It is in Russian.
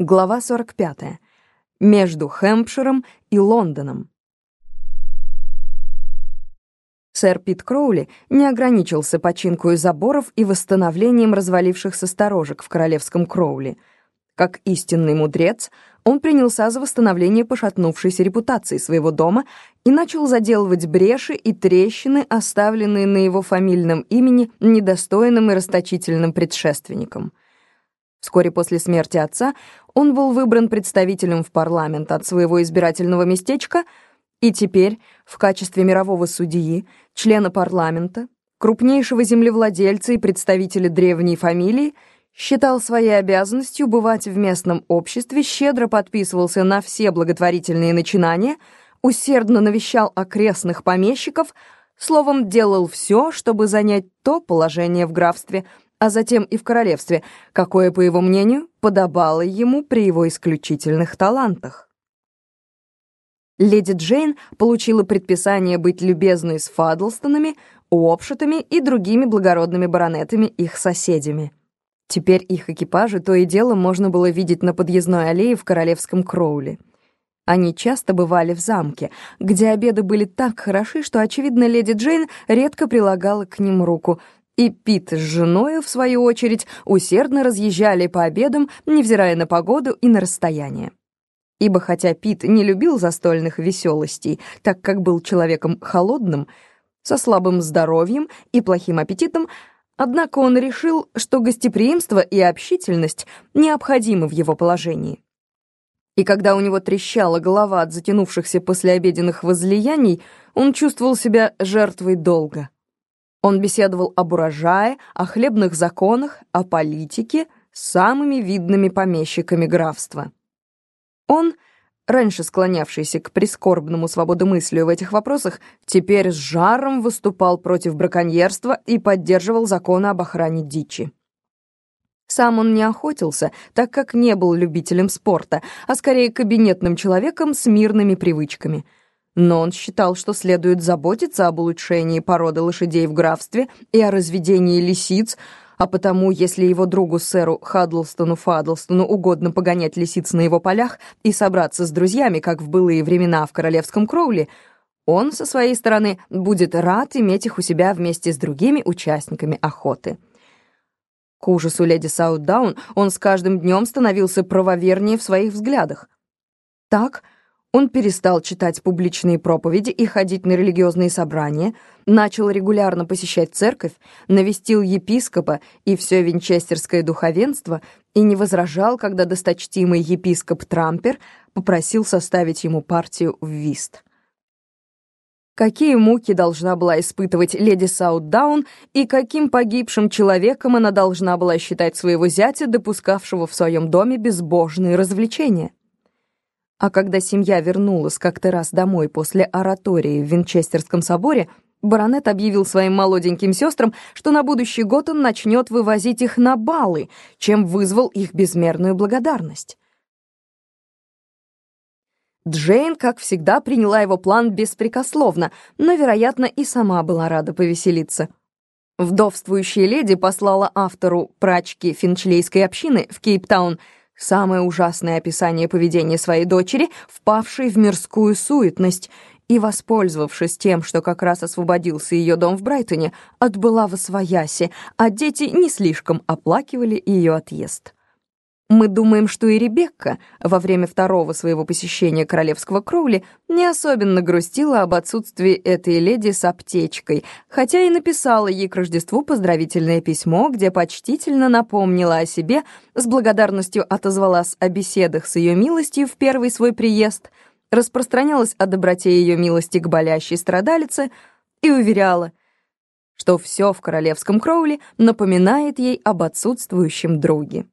Глава 45. Между Хэмпширом и Лондоном. Сэр Пит Кроули не ограничился починкой заборов и восстановлением развалившихся сторожек в королевском Кроули. Как истинный мудрец, он принялся за восстановление пошатнувшейся репутации своего дома и начал заделывать бреши и трещины, оставленные на его фамильном имени недостойным и расточительным предшественником — Вскоре после смерти отца он был выбран представителем в парламент от своего избирательного местечка и теперь в качестве мирового судьи, члена парламента, крупнейшего землевладельца и представителя древней фамилии, считал своей обязанностью бывать в местном обществе, щедро подписывался на все благотворительные начинания, усердно навещал окрестных помещиков, словом, делал все, чтобы занять то положение в графстве – а затем и в королевстве, какое, по его мнению, подобало ему при его исключительных талантах. Леди Джейн получила предписание быть любезной с Фадлстонами, Уопшетами и другими благородными баронетами, их соседями. Теперь их экипажи то и дело можно было видеть на подъездной аллее в королевском Кроуле. Они часто бывали в замке, где обеды были так хороши, что, очевидно, леди Джейн редко прилагала к ним руку, и Пит с женой, в свою очередь, усердно разъезжали по обедам, невзирая на погоду и на расстояние. Ибо хотя Пит не любил застольных веселостей, так как был человеком холодным, со слабым здоровьем и плохим аппетитом, однако он решил, что гостеприимство и общительность необходимы в его положении. И когда у него трещала голова от затянувшихся послеобеденных возлияний, он чувствовал себя жертвой долга. Он беседовал об урожае, о хлебных законах, о политике с самыми видными помещиками графства. Он, раньше склонявшийся к прискорбному свободомыслию в этих вопросах, теперь с жаром выступал против браконьерства и поддерживал законы об охране дичи. Сам он не охотился, так как не был любителем спорта, а скорее кабинетным человеком с мирными привычками — но он считал, что следует заботиться об улучшении породы лошадей в графстве и о разведении лисиц, а потому, если его другу сэру Хаддлстону Фаддлстону угодно погонять лисиц на его полях и собраться с друзьями, как в былые времена в королевском Кроуле, он, со своей стороны, будет рад иметь их у себя вместе с другими участниками охоты. К ужасу леди Саутдаун он с каждым днем становился правовернее в своих взглядах. Так, он перестал читать публичные проповеди и ходить на религиозные собрания, начал регулярно посещать церковь, навестил епископа и все винчестерское духовенство и не возражал, когда досточтимый епископ Трампер попросил составить ему партию в вист. Какие муки должна была испытывать леди Саутдаун и каким погибшим человеком она должна была считать своего зятя, допускавшего в своем доме безбожные развлечения? А когда семья вернулась как-то раз домой после оратории в Винчестерском соборе, баронет объявил своим молоденьким сестрам, что на будущий год он начнет вывозить их на балы, чем вызвал их безмерную благодарность. Джейн, как всегда, приняла его план беспрекословно, но, вероятно, и сама была рада повеселиться. Вдовствующая леди послала автору прачки финчлейской общины в Кейптаун — Самое ужасное описание поведения своей дочери, впавшей в мирскую суетность, и, воспользовавшись тем, что как раз освободился ее дом в Брайтоне, отбыла во свояси, а дети не слишком оплакивали ее отъезд. Мы думаем, что и Ребекка во время второго своего посещения королевского Кроули не особенно грустила об отсутствии этой леди с аптечкой, хотя и написала ей к Рождеству поздравительное письмо, где почтительно напомнила о себе, с благодарностью отозвалась о беседах с ее милостью в первый свой приезд, распространялась о доброте ее милости к болящей страдалице и уверяла, что все в королевском Кроули напоминает ей об отсутствующем друге.